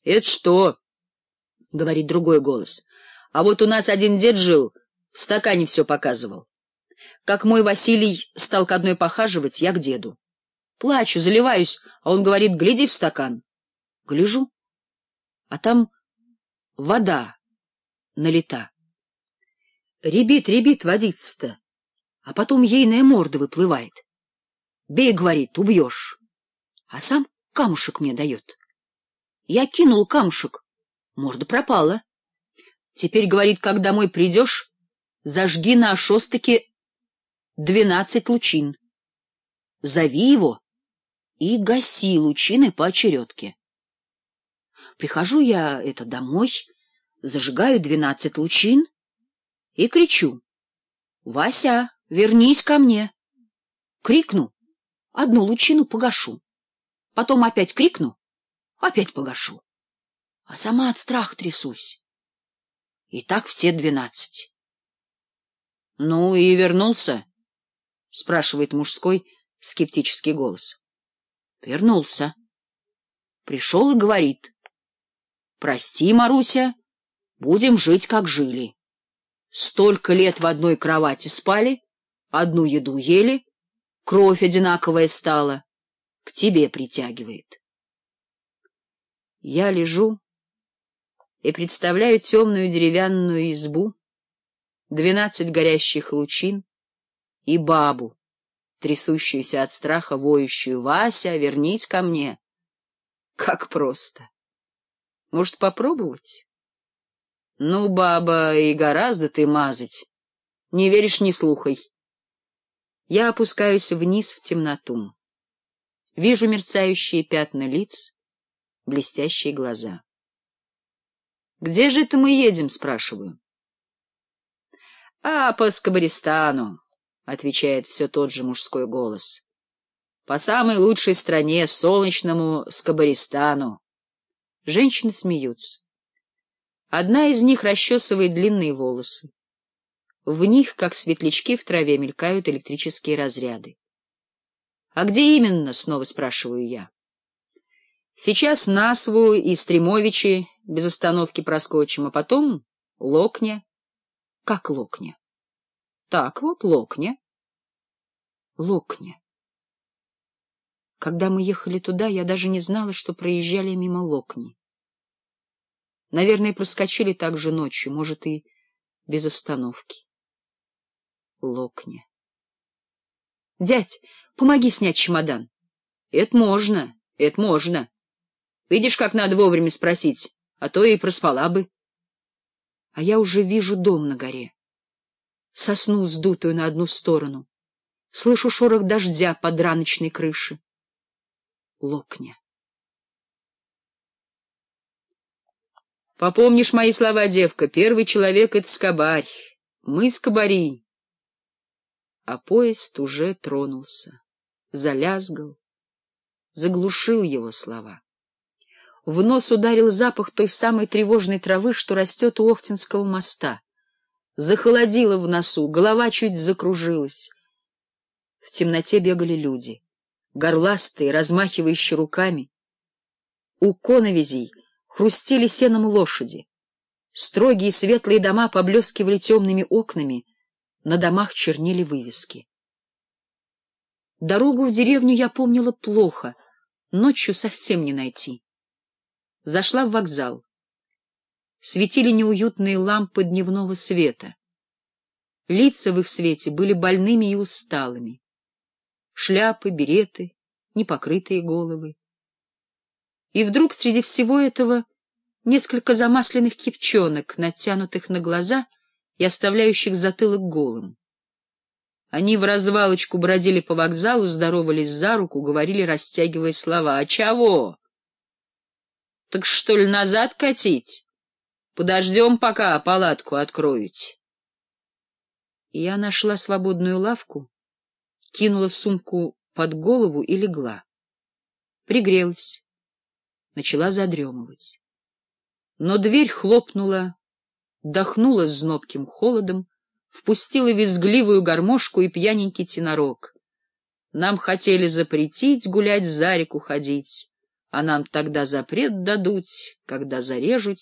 — Это что? — говорит другой голос. — А вот у нас один дед жил, в стакане все показывал. Как мой Василий стал к одной похаживать, я к деду. Плачу, заливаюсь, а он говорит, гляди в стакан. Гляжу, а там вода налита. Ребит, ребит водиться-то, а потом ейная морда выплывает. Бей, говорит, убьешь, а сам камушек мне дает. Я кинул камушек. Морда пропала. Теперь, говорит, как домой придешь, зажги на шостыке двенадцать лучин. Зови его и гаси лучины поочередке. Прихожу я это домой, зажигаю двенадцать лучин и кричу. — Вася, вернись ко мне! Крикну, одну лучину погашу, потом опять крикну, опять погашу. А сама от страха трясусь. И так все двенадцать. — Ну и вернулся? — спрашивает мужской скептический голос. — Вернулся. Пришел и говорит. — Прости, Маруся, будем жить, как жили. Столько лет в одной кровати спали, одну еду ели, кровь одинаковая стала, к тебе притягивает. Я лежу и представляю темную деревянную избу, двенадцать горящих лучин и бабу, трясущуюся от страха, воющую «Вася, вернись ко мне!» Как просто! Может, попробовать? Ну, баба, и гораздо ты мазать. Не веришь — не слухай. Я опускаюсь вниз в темноту. Вижу мерцающие пятна лиц — блестящие глаза. — Где же это мы едем? — спрашиваю. — А, по Скобаристану, — отвечает все тот же мужской голос. — По самой лучшей стране, солнечному Скобаристану. Женщины смеются. Одна из них расчесывает длинные волосы. В них, как светлячки в траве, мелькают электрические разряды. — А где именно? — снова спрашиваю я. Сейчас Насву и Стремовичи без остановки проскочим, а потом Локня. Как Локня? Так вот, Локня. Локня. Когда мы ехали туда, я даже не знала, что проезжали мимо Локни. Наверное, проскочили так же ночью, может, и без остановки. Локня. — Дядь, помоги снять чемодан. — Это можно, это можно. Видишь, как надо вовремя спросить, а то и проспала бы. А я уже вижу дом на горе. Сосну сдутую на одну сторону. Слышу шорох дождя под раночной крыши. Локня. Попомнишь мои слова, девка, первый человек — это скобарь. Мы скобари. А поезд уже тронулся, залязгал, заглушил его слова. В нос ударил запах той самой тревожной травы, что растет у Охтинского моста. Захолодило в носу, голова чуть закружилась. В темноте бегали люди, горластые, размахивающие руками. У коновизей хрустели сеном лошади. Строгие светлые дома поблескивали темными окнами, на домах чернили вывески. Дорогу в деревню я помнила плохо, ночью совсем не найти зашла в вокзал. Светили неуютные лампы дневного света. Лица в их свете были больными и усталыми. Шляпы, береты, непокрытые головы. И вдруг среди всего этого несколько замасленных кипчонок, натянутых на глаза и оставляющих затылок голым. Они в развалочку бродили по вокзалу, здоровались за руку, говорили, растягивая слова «А чего?» Так что ли назад катить? Подождем, пока палатку откроете. Я нашла свободную лавку, кинула сумку под голову и легла. Пригрелась, начала задремывать. Но дверь хлопнула, дохнула с знобким холодом, впустила визгливую гармошку и пьяненький тенорок. Нам хотели запретить гулять за реку ходить, а нам тогда запрет дадут, когда зарежуть